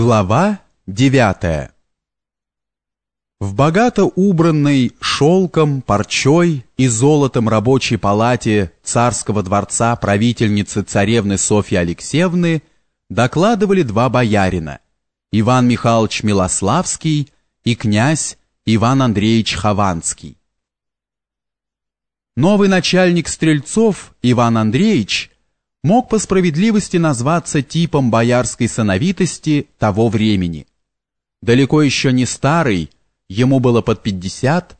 Глава девятая В богато убранной шелком, парчой и золотом рабочей палате царского дворца правительницы царевны Софьи Алексеевны докладывали два боярина – Иван Михайлович Милославский и князь Иван Андреевич Хованский. Новый начальник стрельцов Иван Андреевич – мог по справедливости назваться типом боярской сановитости того времени. Далеко еще не старый, ему было под 50,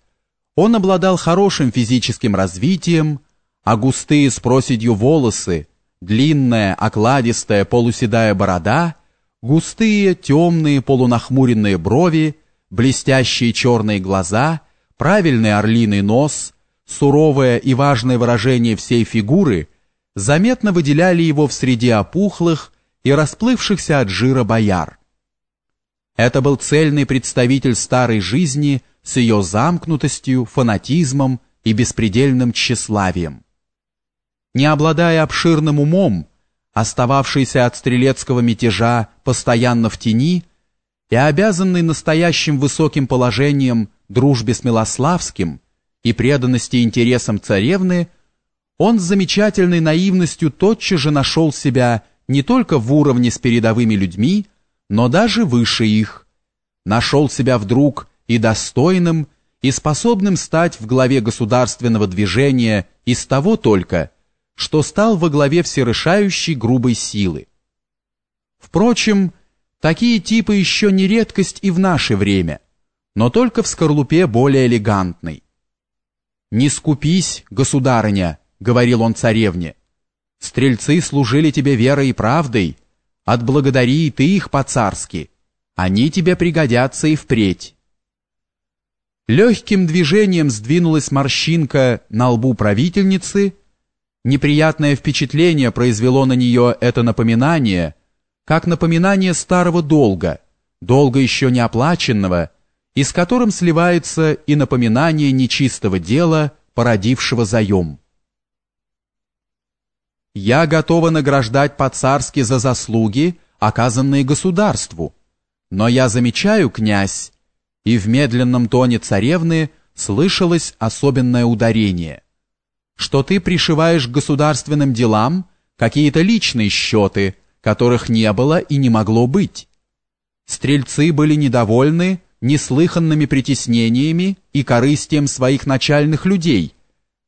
он обладал хорошим физическим развитием, а густые с проседью волосы, длинная, окладистая, полуседая борода, густые, темные, полунахмуренные брови, блестящие черные глаза, правильный орлиный нос, суровое и важное выражение всей фигуры – заметно выделяли его в среде опухлых и расплывшихся от жира бояр. Это был цельный представитель старой жизни с ее замкнутостью, фанатизмом и беспредельным тщеславием. Не обладая обширным умом, остававшийся от стрелецкого мятежа постоянно в тени и обязанный настоящим высоким положением дружбе с Милославским и преданности интересам царевны, он с замечательной наивностью тотчас же нашел себя не только в уровне с передовыми людьми, но даже выше их. Нашел себя вдруг и достойным, и способным стать в главе государственного движения из того только, что стал во главе всерешающей грубой силы. Впрочем, такие типы еще не редкость и в наше время, но только в скорлупе более элегантной. «Не скупись, государыня», — говорил он царевне. «Стрельцы служили тебе верой и правдой. Отблагодари и ты их по-царски. Они тебе пригодятся и впредь». Легким движением сдвинулась морщинка на лбу правительницы. Неприятное впечатление произвело на нее это напоминание, как напоминание старого долга, долга еще не оплаченного, и с которым сливается и напоминание нечистого дела, породившего заем. Я готова награждать по-царски за заслуги, оказанные государству. Но я замечаю, князь, и в медленном тоне царевны слышалось особенное ударение, что ты пришиваешь к государственным делам какие-то личные счеты, которых не было и не могло быть. Стрельцы были недовольны неслыханными притеснениями и корыстием своих начальных людей,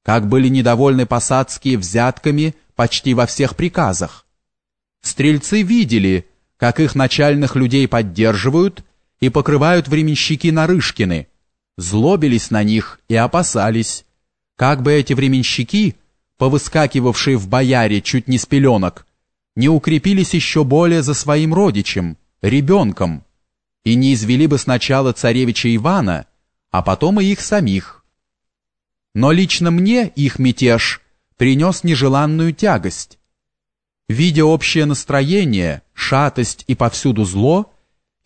как были недовольны посадские взятками почти во всех приказах. Стрельцы видели, как их начальных людей поддерживают и покрывают временщики Нарышкины, злобились на них и опасались, как бы эти временщики, повыскакивавшие в бояре чуть не с пеленок, не укрепились еще более за своим родичем, ребенком, и не извели бы сначала царевича Ивана, а потом и их самих. Но лично мне их мятеж – принес нежеланную тягость. Видя общее настроение, шатость и повсюду зло,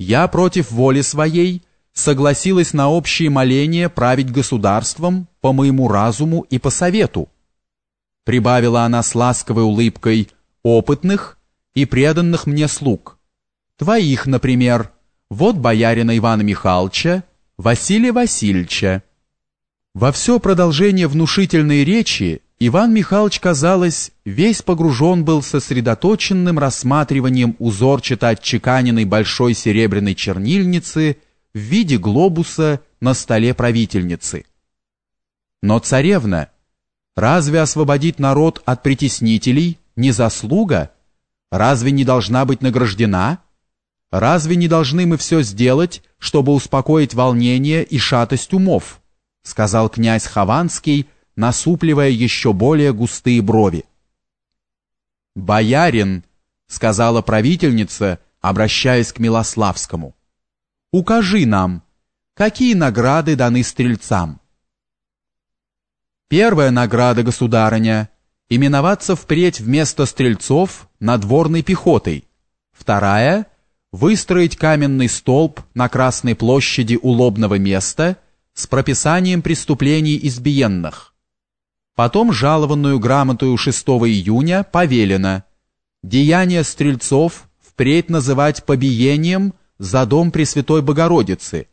я против воли своей согласилась на общие моления править государством по моему разуму и по совету. Прибавила она с ласковой улыбкой опытных и преданных мне слуг. Твоих, например, вот боярина Ивана Михайловича, Василия Васильевича. Во все продолжение внушительной речи Иван Михайлович, казалось, весь погружен был сосредоточенным рассматриванием узорчато отчеканенной большой серебряной чернильницы в виде глобуса на столе правительницы. Но царевна, разве освободить народ от притеснителей не заслуга? Разве не должна быть награждена? Разве не должны мы все сделать, чтобы успокоить волнение и шатость умов? Сказал князь Хованский, насупливая еще более густые брови. «Боярин», — сказала правительница, обращаясь к Милославскому, — «укажи нам, какие награды даны стрельцам?» Первая награда, государыня, именоваться впредь вместо стрельцов надворной пехотой. Вторая — выстроить каменный столб на Красной площади у лобного места с прописанием преступлений избиенных. Потом жалованную грамотою 6 июня повелено «Деяния стрельцов впредь называть побиением за дом Пресвятой Богородицы,